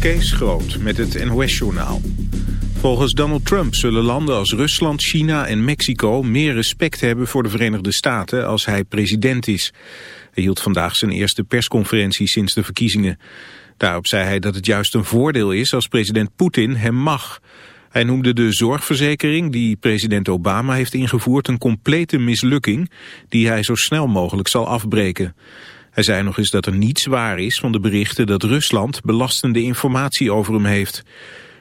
Kees Groot met het NOS-journaal. Volgens Donald Trump zullen landen als Rusland, China en Mexico... meer respect hebben voor de Verenigde Staten als hij president is. Hij hield vandaag zijn eerste persconferentie sinds de verkiezingen. Daarop zei hij dat het juist een voordeel is als president Poetin hem mag... Hij noemde de zorgverzekering die president Obama heeft ingevoerd een complete mislukking die hij zo snel mogelijk zal afbreken. Hij zei nog eens dat er niets waar is van de berichten dat Rusland belastende informatie over hem heeft.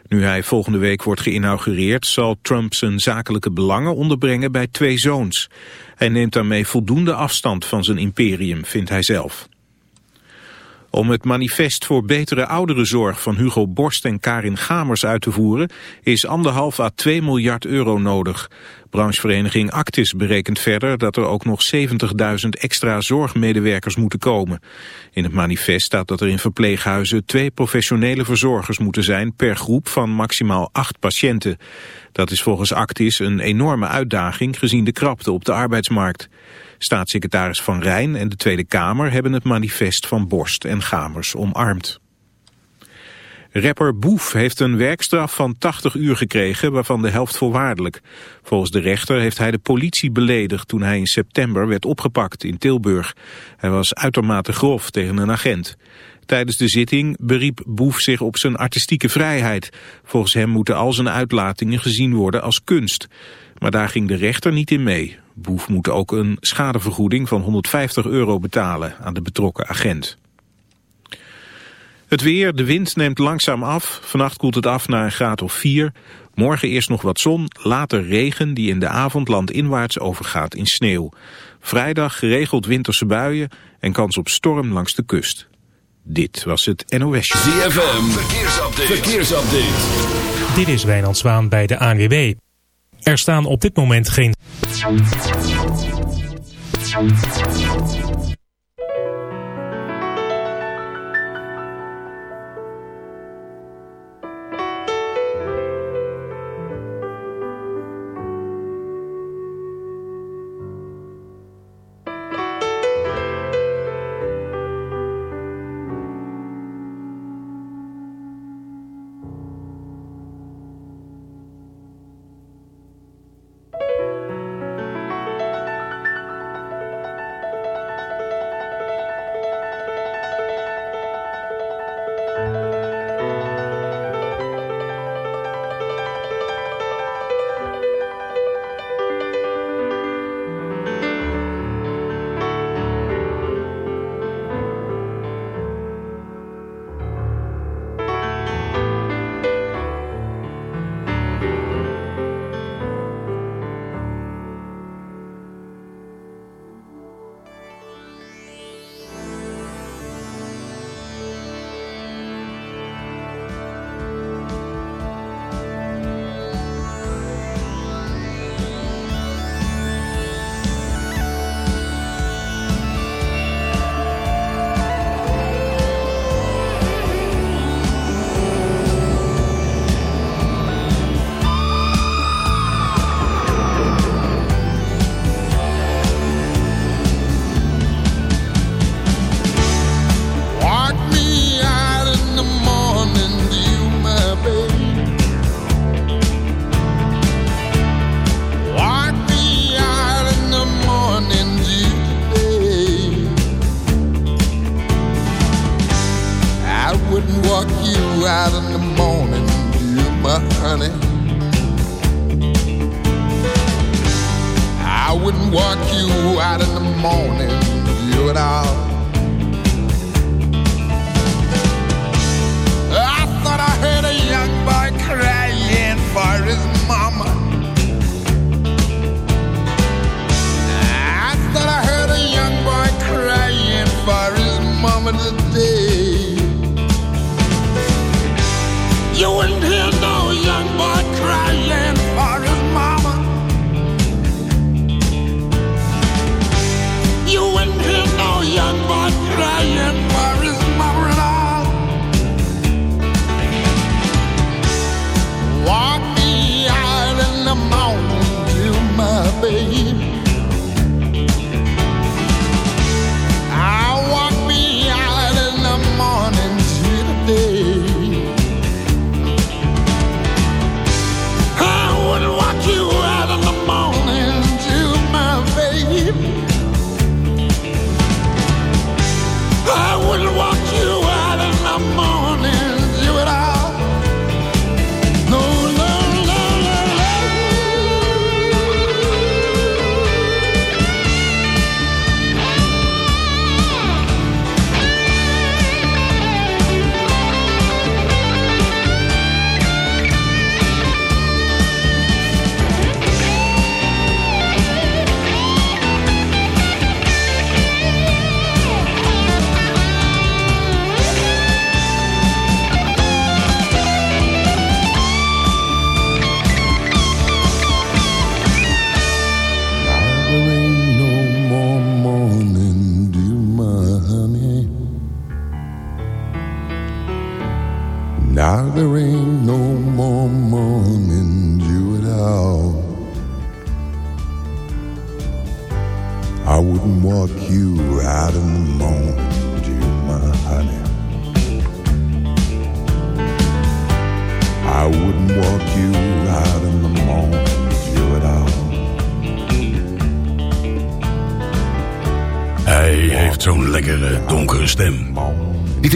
Nu hij volgende week wordt geïnaugureerd zal Trump zijn zakelijke belangen onderbrengen bij twee zoons. Hij neemt daarmee voldoende afstand van zijn imperium, vindt hij zelf. Om het manifest voor betere ouderenzorg van Hugo Borst en Karin Gamers uit te voeren is anderhalf à 2 miljard euro nodig. Branchevereniging Actis berekent verder dat er ook nog 70.000 extra zorgmedewerkers moeten komen. In het manifest staat dat er in verpleeghuizen twee professionele verzorgers moeten zijn per groep van maximaal acht patiënten. Dat is volgens Actis een enorme uitdaging gezien de krapte op de arbeidsmarkt. Staatssecretaris Van Rijn en de Tweede Kamer hebben het manifest van Borst en Gamers omarmd. Rapper Boef heeft een werkstraf van 80 uur gekregen, waarvan de helft voorwaardelijk. Volgens de rechter heeft hij de politie beledigd toen hij in september werd opgepakt in Tilburg. Hij was uitermate grof tegen een agent. Tijdens de zitting beriep Boef zich op zijn artistieke vrijheid. Volgens hem moeten al zijn uitlatingen gezien worden als kunst. Maar daar ging de rechter niet in mee. Boef moet ook een schadevergoeding van 150 euro betalen aan de betrokken agent. Het weer, de wind neemt langzaam af. Vannacht koelt het af naar een graad of 4. Morgen eerst nog wat zon, later regen die in de avond landinwaarts overgaat in sneeuw. Vrijdag geregeld winterse buien en kans op storm langs de kust. Dit was het NOS. ZFM, verkeersupdate. verkeersupdate. Dit is Wijnand Zwaan bij de ANWB. Er staan op dit moment geen...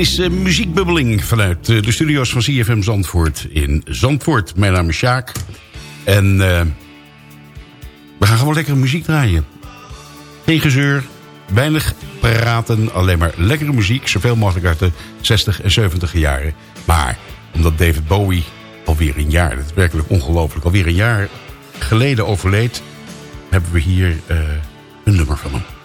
is uh, muziekbubbeling vanuit uh, de studio's van CFM Zandvoort in Zandvoort. Mijn naam is Sjaak. En uh, we gaan gewoon lekkere muziek draaien. Geen gezeur, weinig praten, alleen maar lekkere muziek. Zoveel mogelijk uit de 60 en 70 jaren. Maar omdat David Bowie alweer een jaar, dat is werkelijk ongelooflijk... alweer een jaar geleden overleed... hebben we hier een nummer van hem.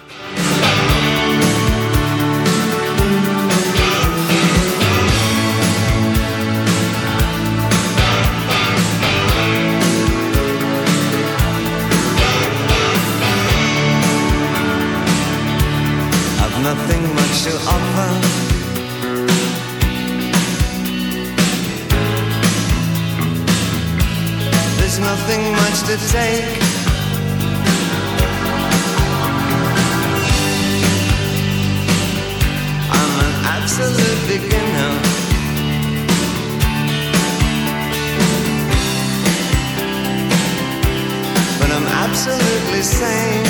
same.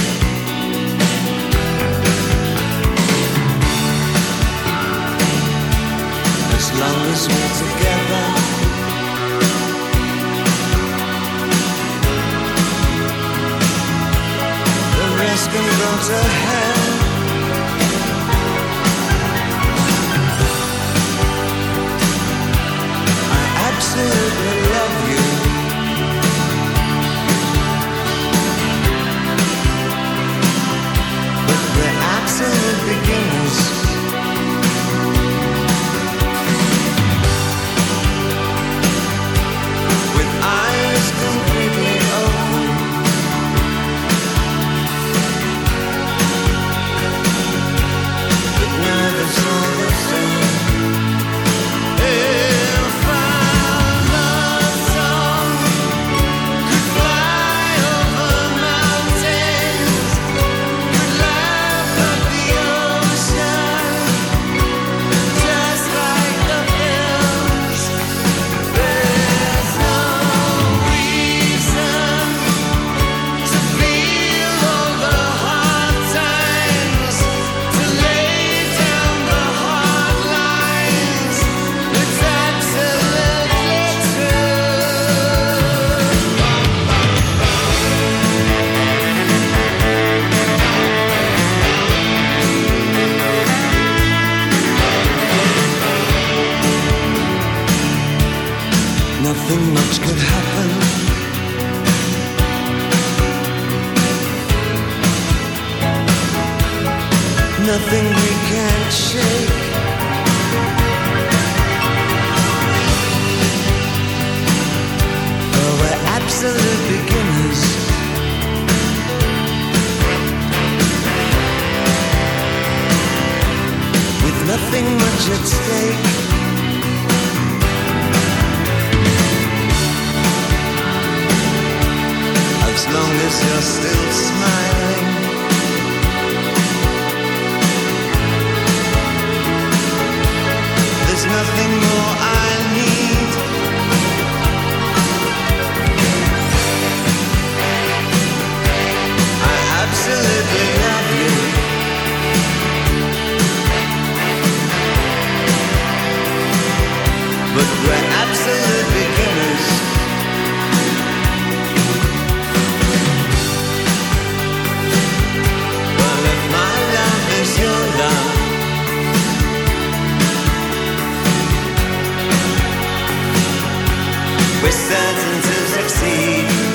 Nothing we can't shake. Oh, we're absolute beginners. With nothing much at stake. as long as you're still smiling. But we're absolute beginners. We're certain to succeed.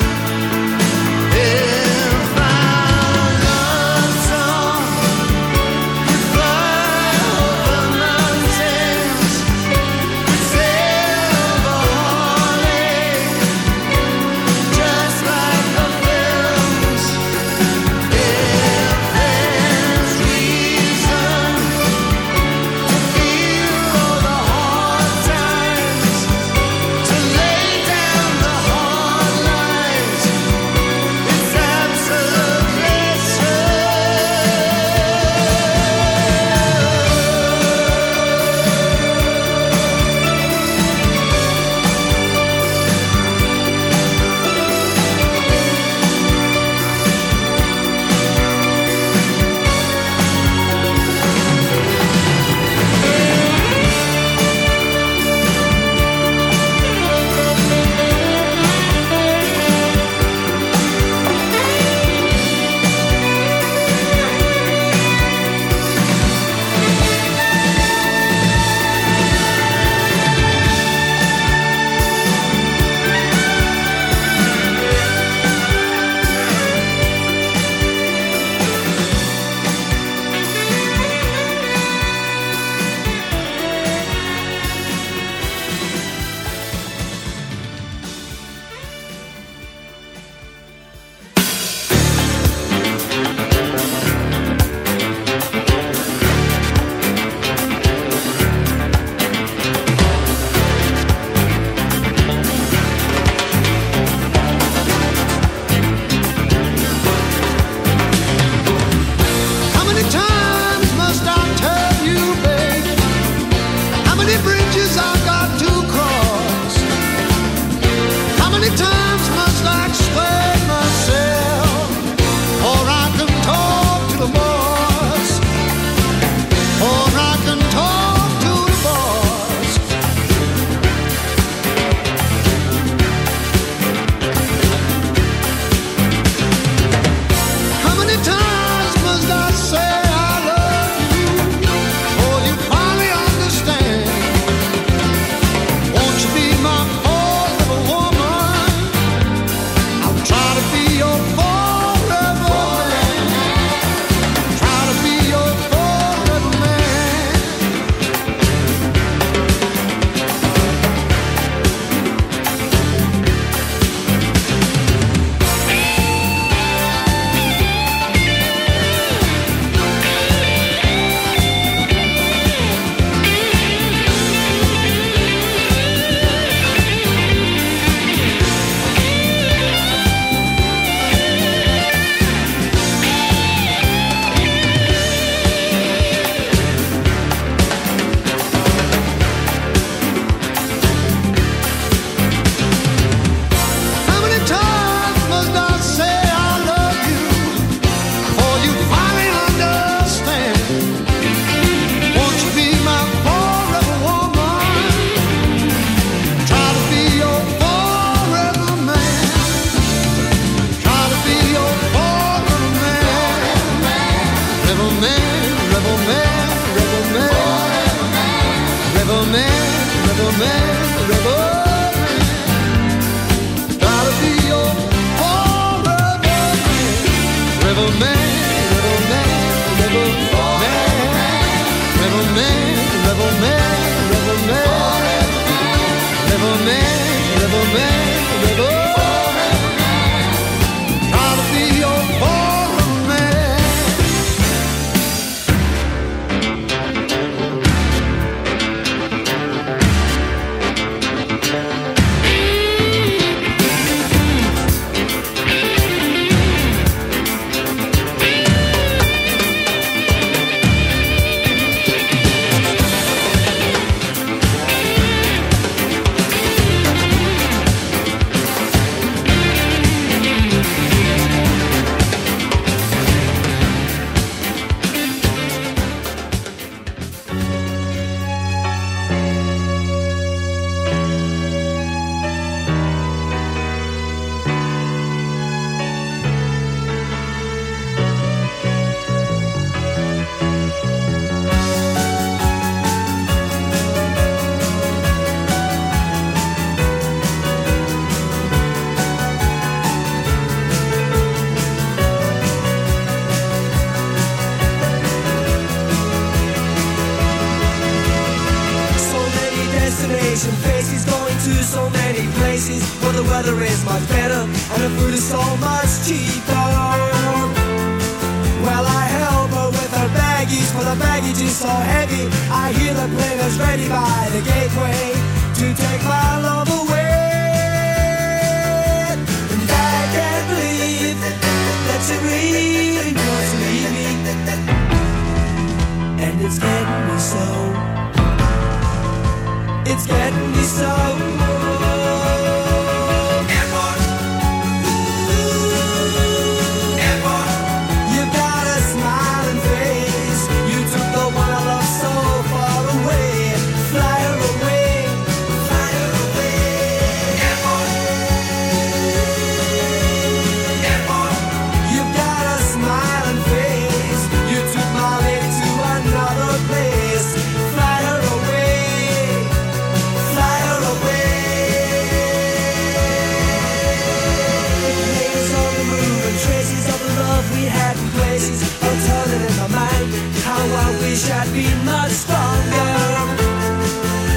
hiding places, I'll tell it in my mind. How I wish I'd be much stronger.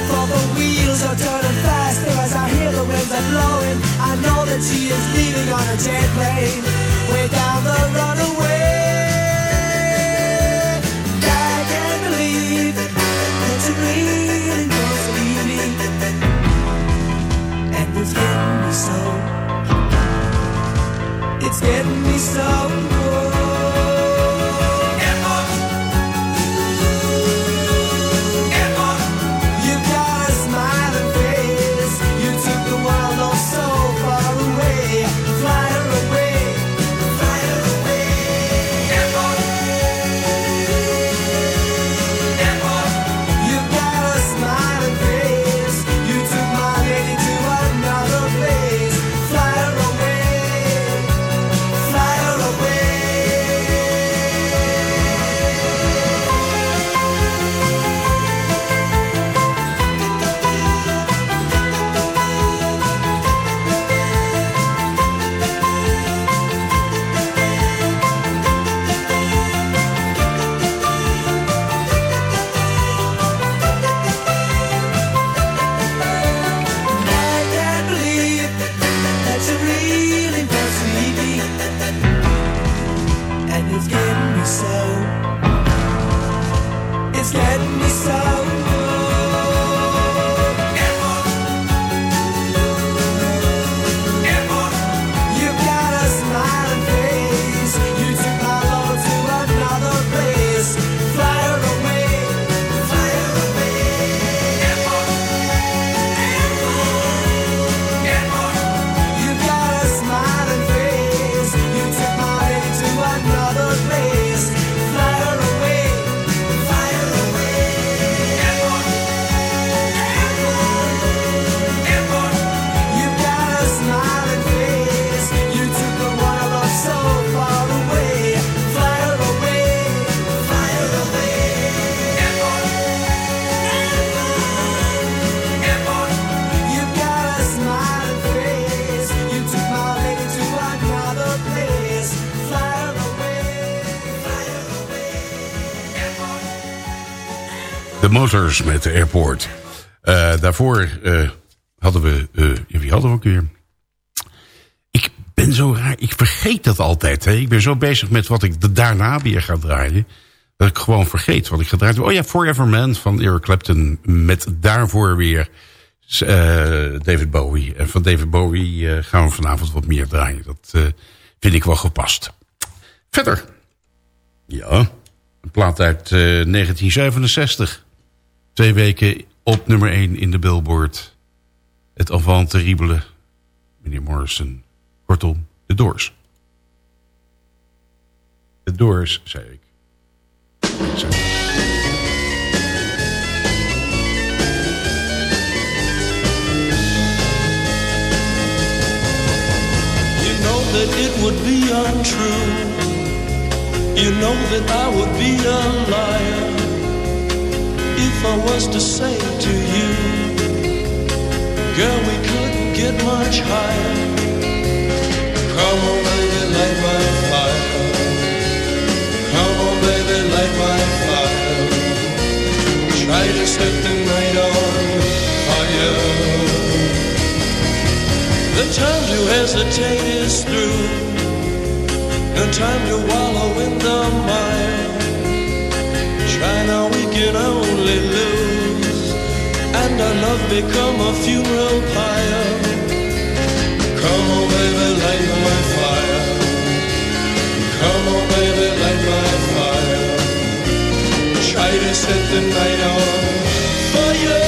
For the wheels are turning faster as I hear the winds are blowing. I know that she is leaving on a jet plane, way down the runaway. I can't believe that you really must leave me, and it's getting me so. It's getting me so Motors met de Airport. Eh, daarvoor eh, hadden we... eh, wie hadden we ook weer? Ik ben zo raar. Ik vergeet dat altijd. Hè. Ik ben zo bezig met wat ik daarna weer ga draaien. Dat ik gewoon vergeet wat ik ga draaien. Oh ja, Forever Man van Eric Clapton. Met daarvoor weer David Bowie. En van David Bowie gaan we vanavond wat meer draaien. Dat vind ik wel gepast. Verder. Ja, een plaat uit eh, 1967. Twee weken op nummer 1 in de Billboard. Het avant terrible. Meneer Morrison. Kortom, de Doors. De Doors, zei ik. Know that it would be untrue. You know that I would be a liar if I was to say to you, girl, we couldn't get much higher. Come on, baby, light my fire. Come on, baby, light my fire. Try to set the night on fire. The time to hesitate is through. No time to wallow in the mire. Try now, we only lose. And our love become a funeral pyre. Come on, baby, light my fire. Come on, baby, light my fire. Try to set the night on fire.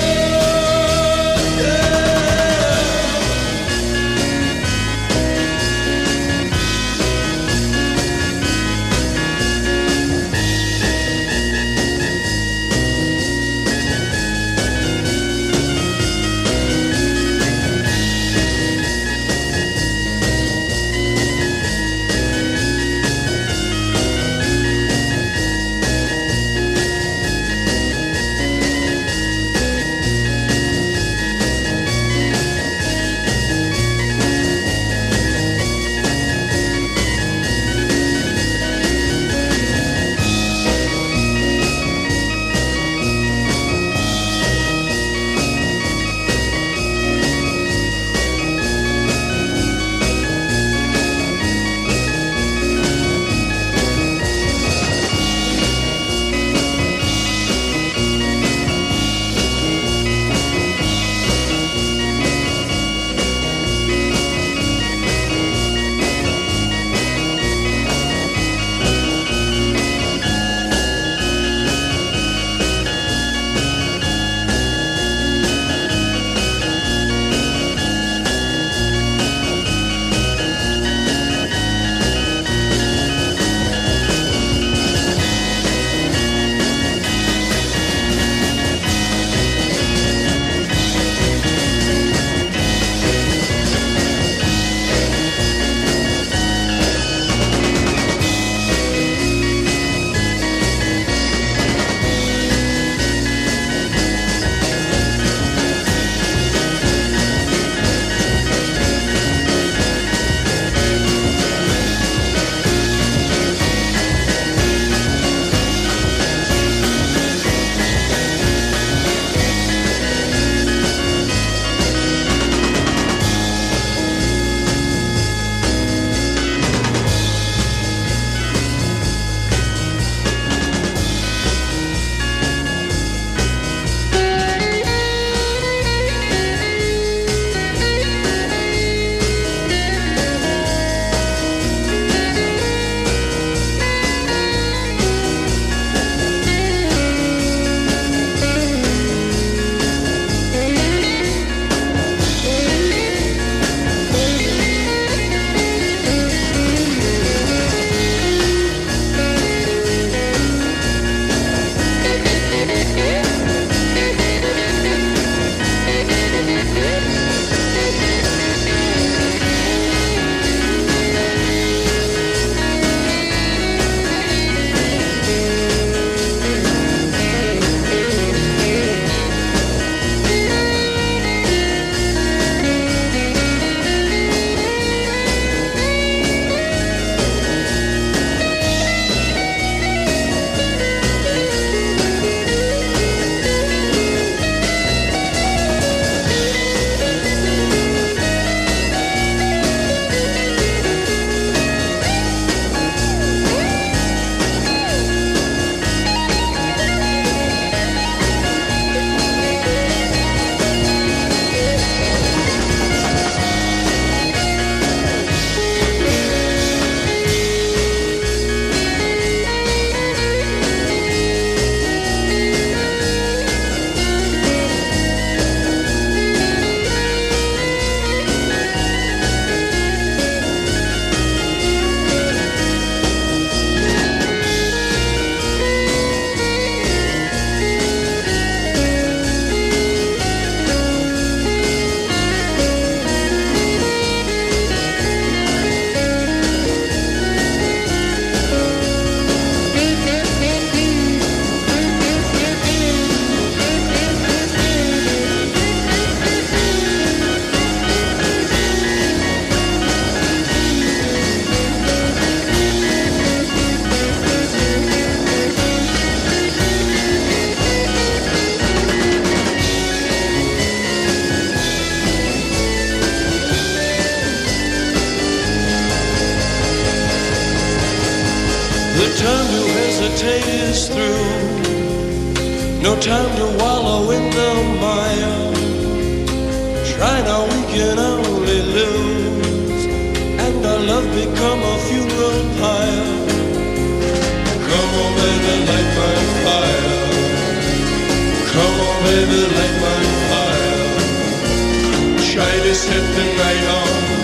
Try to set the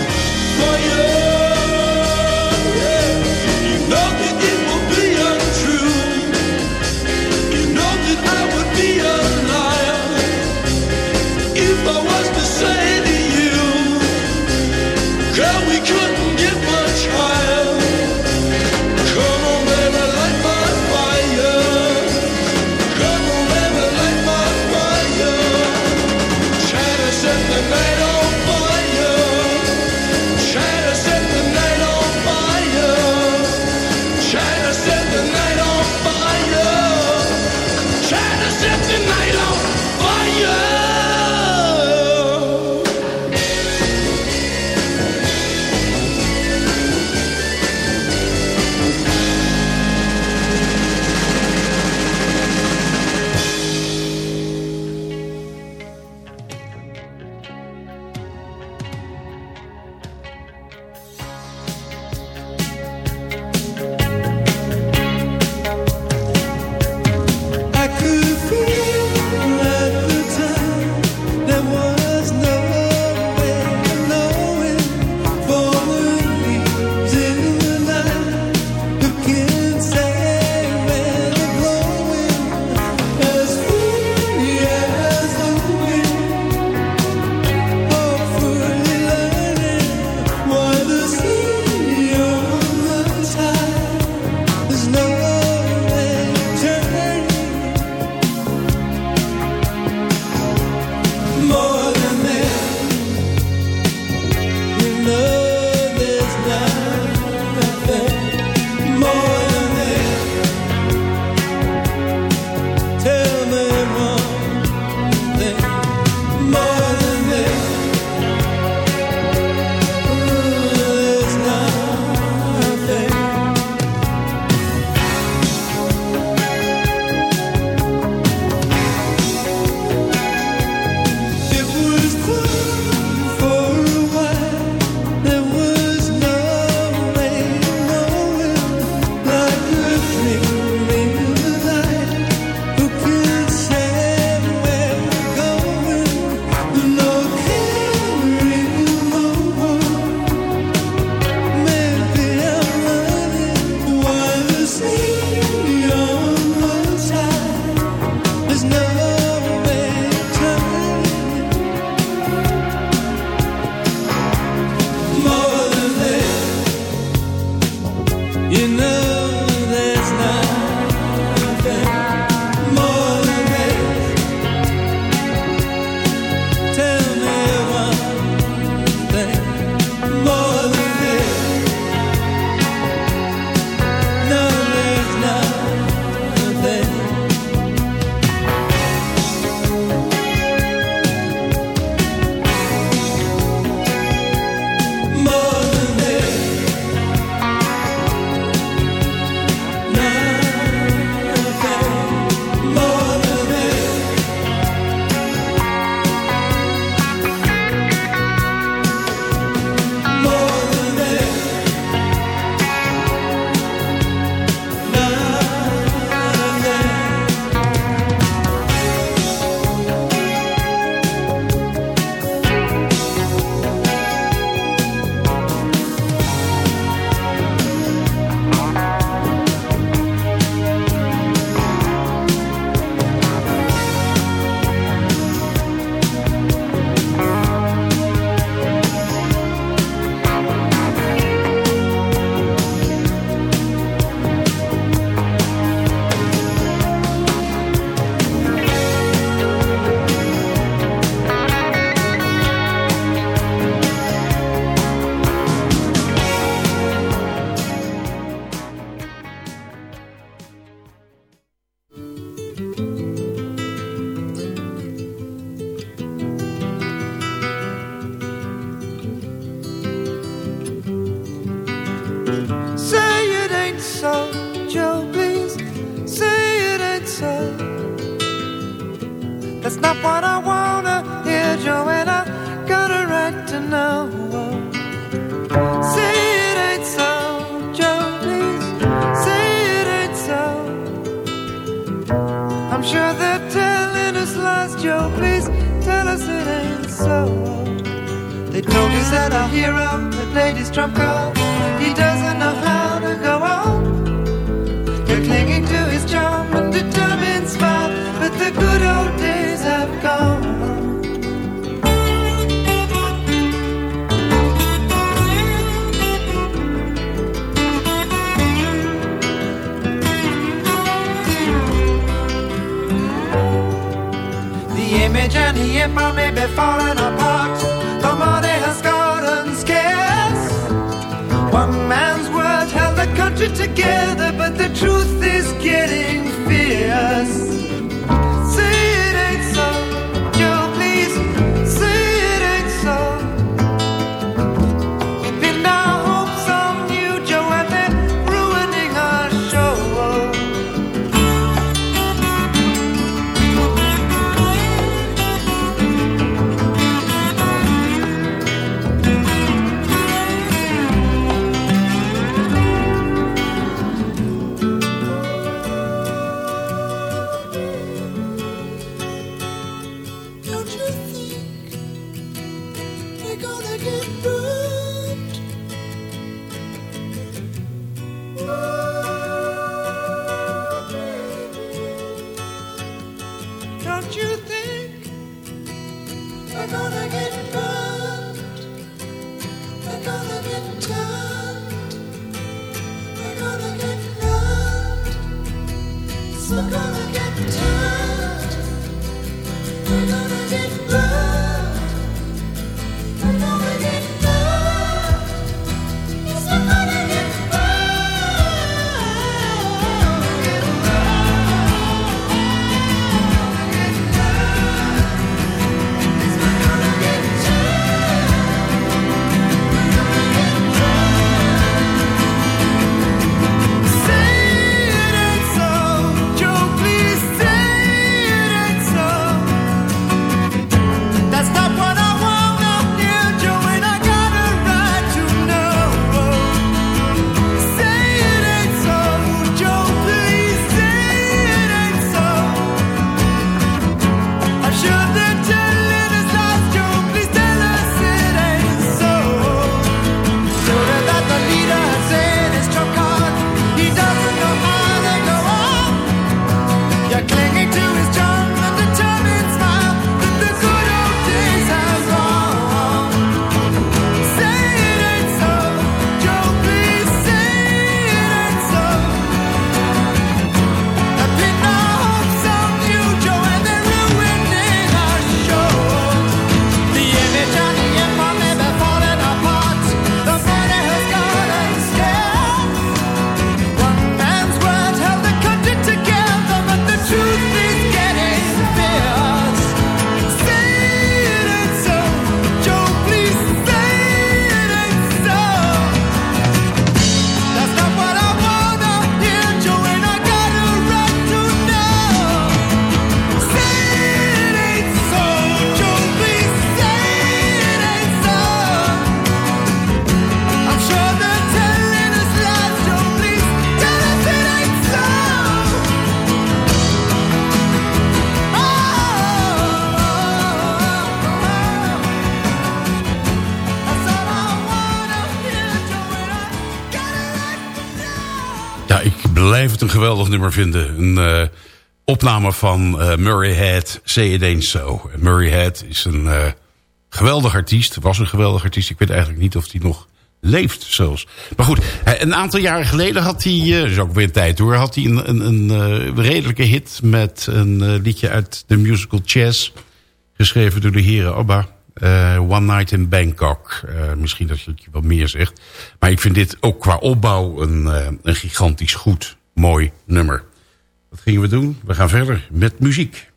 truth is given. blijf het een geweldig nummer vinden. Een eh, opname van eh, Murray Head, Say It Ain't So. Murray Head is een eh, geweldig artiest, was een geweldig artiest. Ik weet eigenlijk niet of hij nog leeft zelfs. Maar goed, een aantal jaren geleden had hij, dat is ook weer tijd hoor... had hij een, een, een redelijke hit met een liedje uit de musical Chess... geschreven door de heren Abba. Uh, One Night in Bangkok. Misschien dat je wat meer zegt. Maar ik vind dit ook qua opbouw een, een gigantisch goed mooi nummer. Wat gingen we doen? We gaan verder met muziek.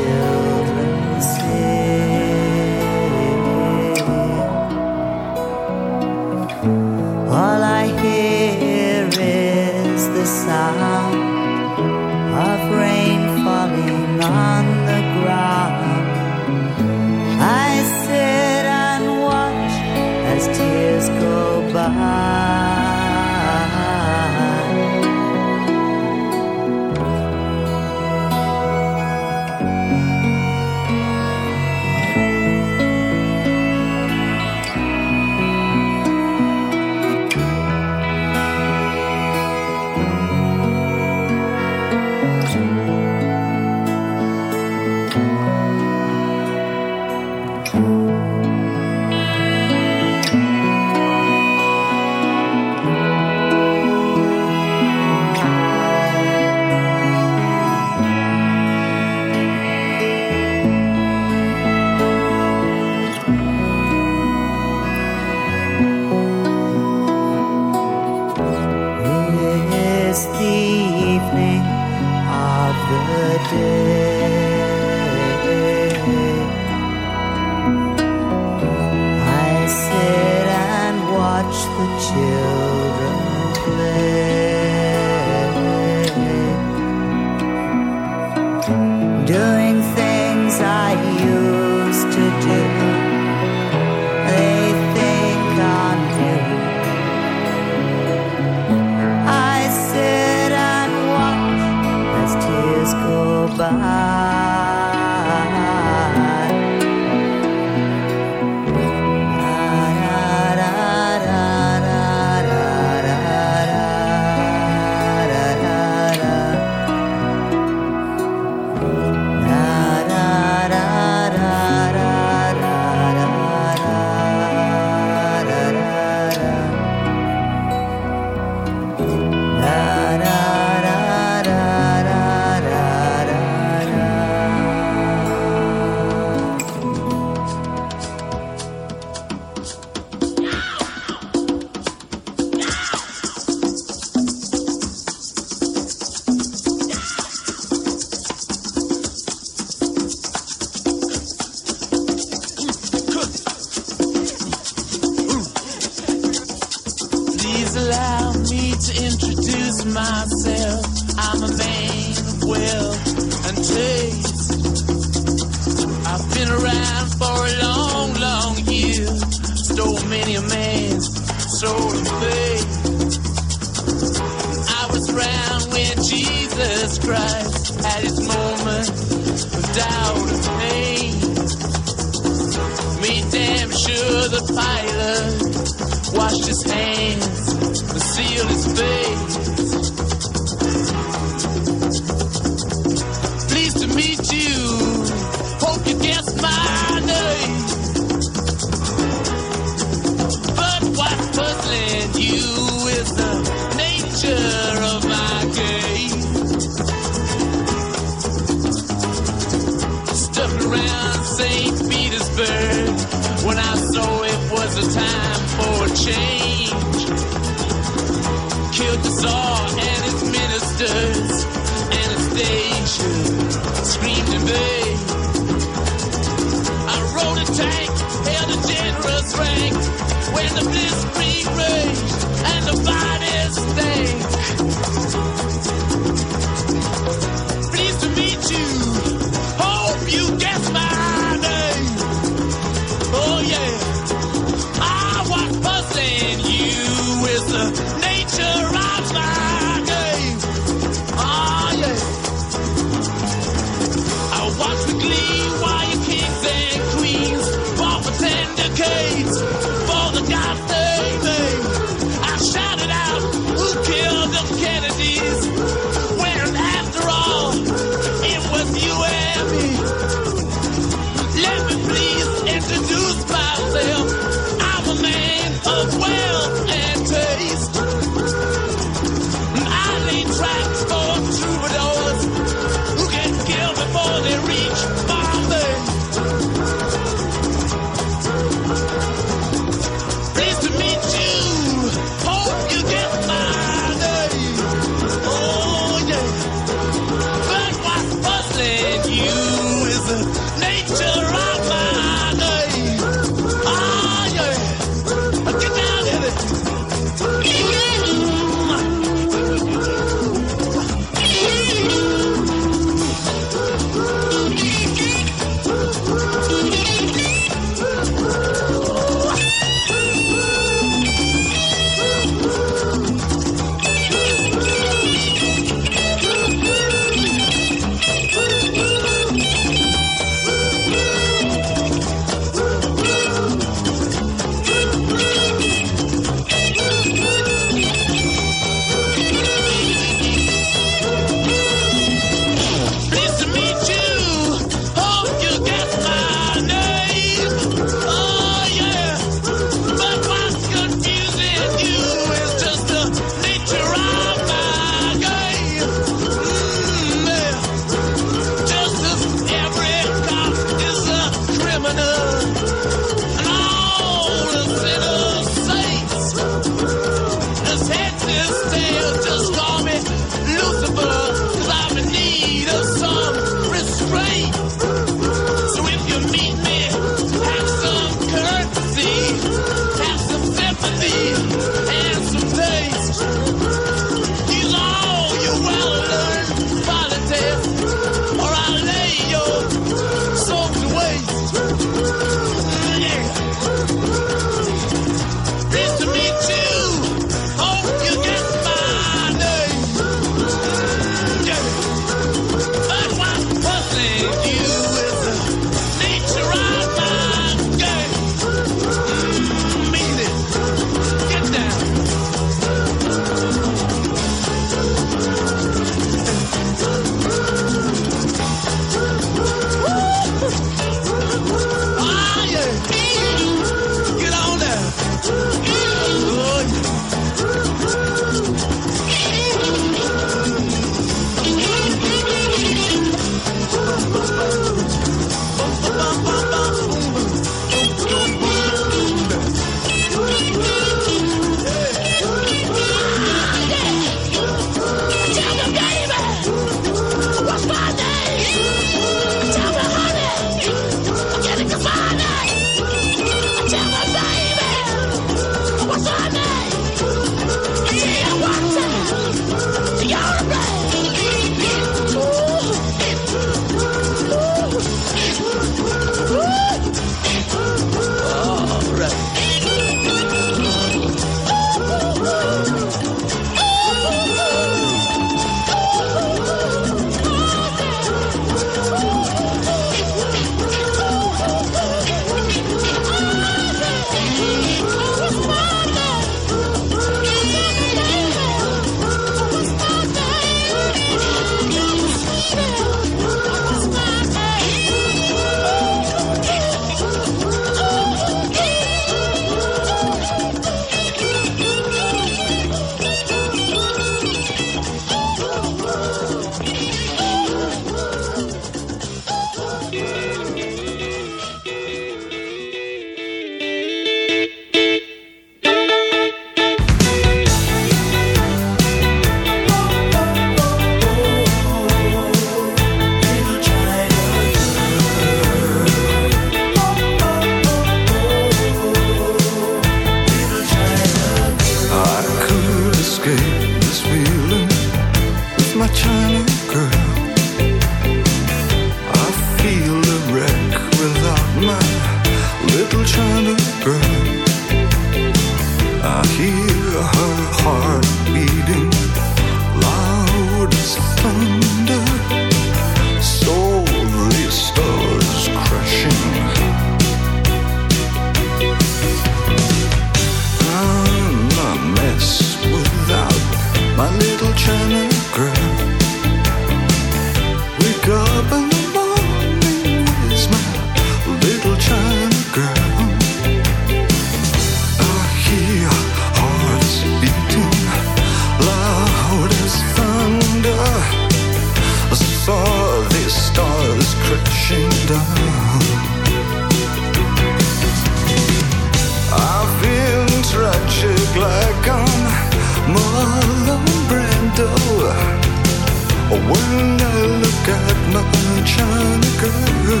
When I look at my China girl.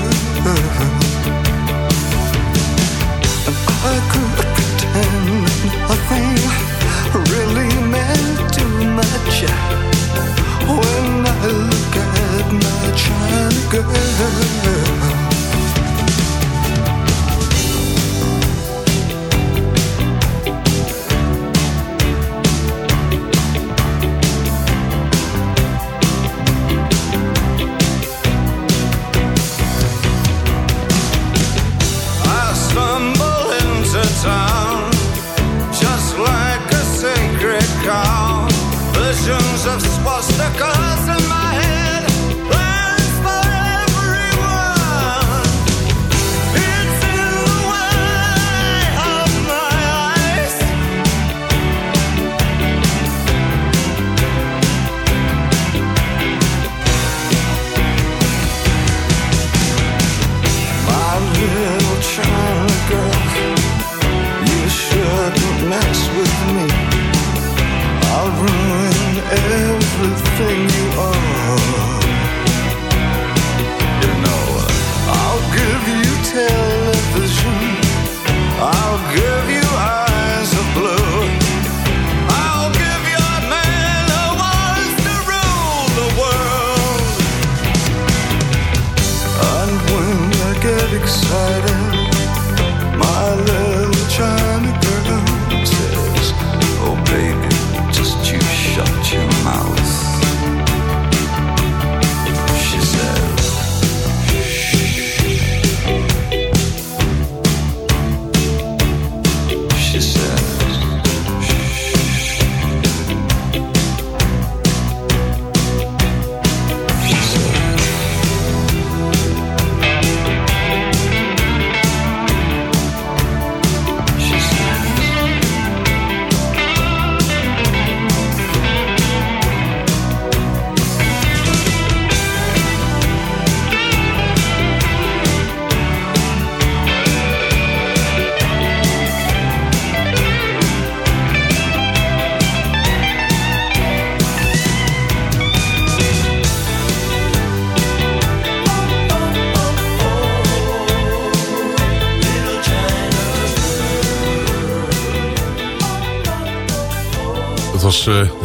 And I could pretend nothing really meant too much when I look at my China girl.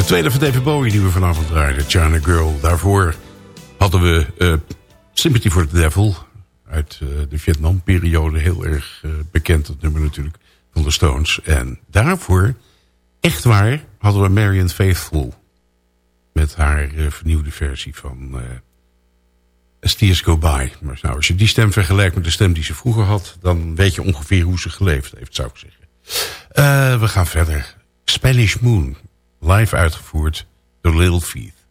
Tweede van David Bowie die we vanavond draaiden. China Girl. Daarvoor hadden we eh, Sympathy for the Devil. Uit eh, de Vietnamperiode. Heel erg eh, bekend dat nummer natuurlijk. Van de Stones. En daarvoor, echt waar, hadden we Marian Faithful. Met haar vernieuwde versie van... As Tears Go By. Maar nou, als je die stem vergelijkt met de stem die ze vroeger had... dan weet je ongeveer hoe ze geleefd heeft, zou ik zeggen. We gaan verder. Spanish Moon. Live uitgevoerd door Little Feet.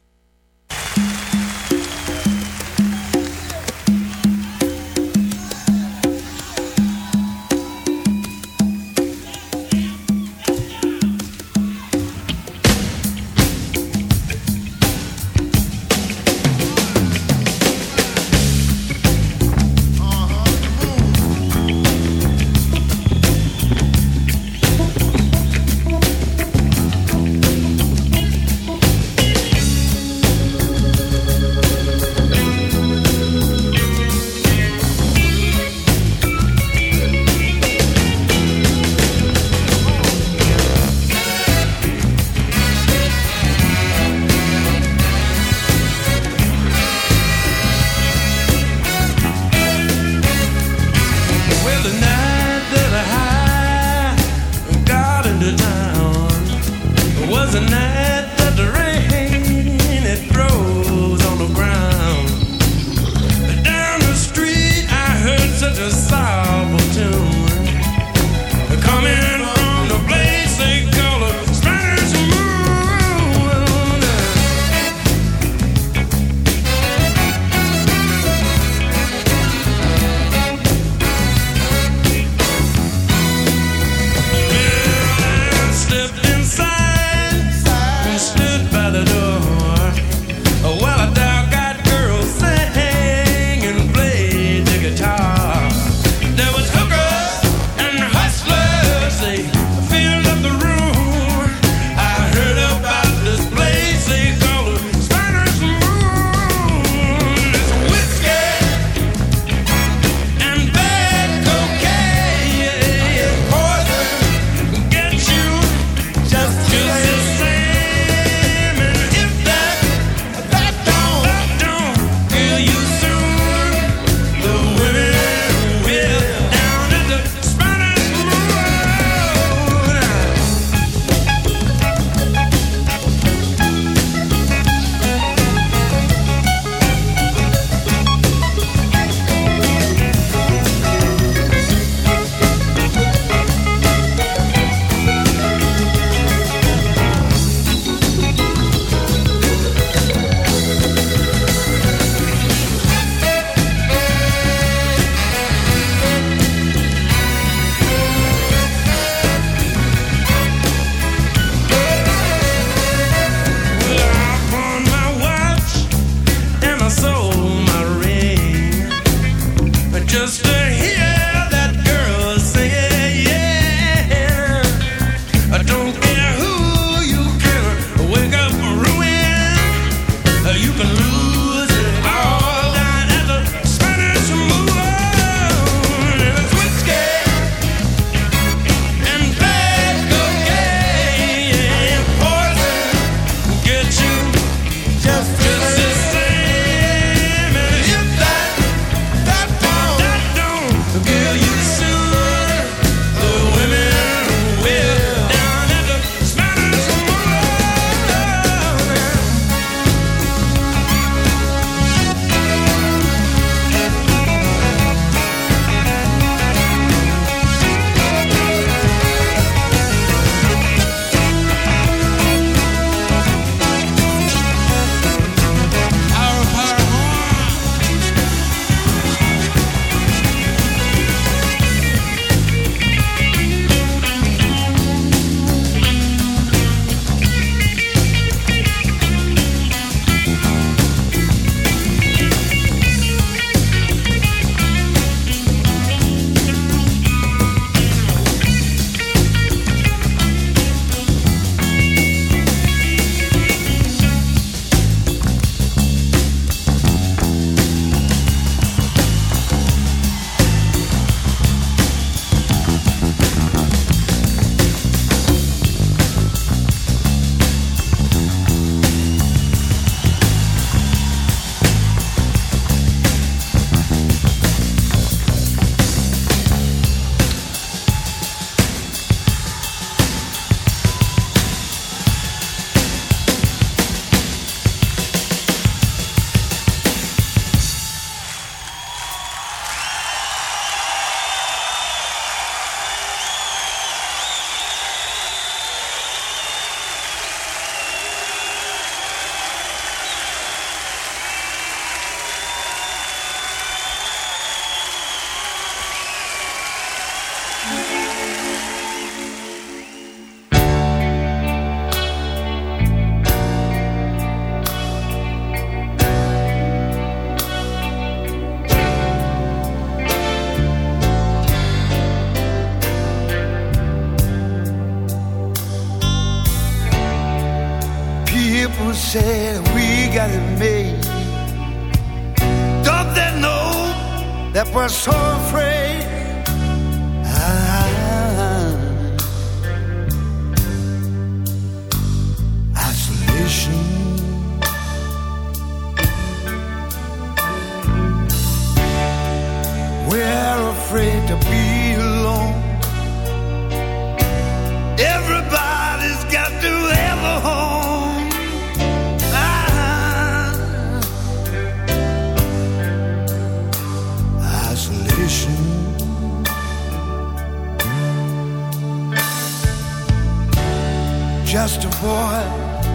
just a boy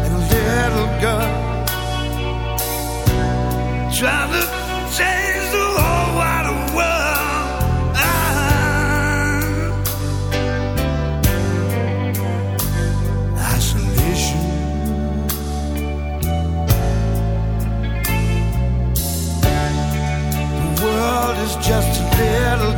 and a little girl trying to change the whole wide world. Ah. Isolation. The world is just a little.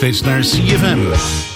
steeds naar CFM.